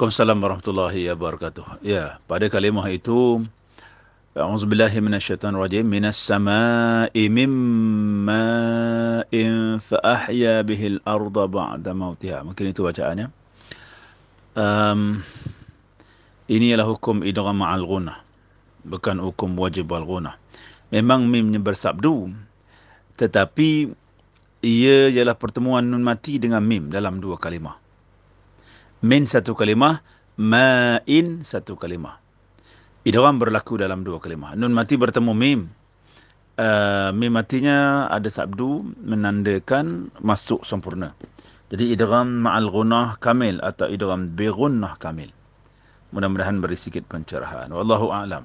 Waalaikumsalam warahmatullahi wabarakatuh. Ya, pada kalimah itu A'udzubillahi minasyaitonirrajim minas samaa'i mimma'in fa ahya bihil arda ba'da mautiha. Mungkin itu bacaannya. Um, ini adalah hukum idgham ma'al ghunah. Bukan hukum wajib al ghunah. Memang mimnya bersabdu tetapi ia ialah pertemuan nun mati dengan mim dalam dua kalimah. Min satu kalimah, ma'in satu kalimah. Idgham berlaku dalam dua kalimah. Nun mati bertemu mim. Uh, mim matinya ada sabdu menandakan masuk sempurna. Jadi idgham ma'al gunah kamil atau idgham bi gunah kamil. Mudah-mudahan beri sikit pencerahan. Wallahu a'lam.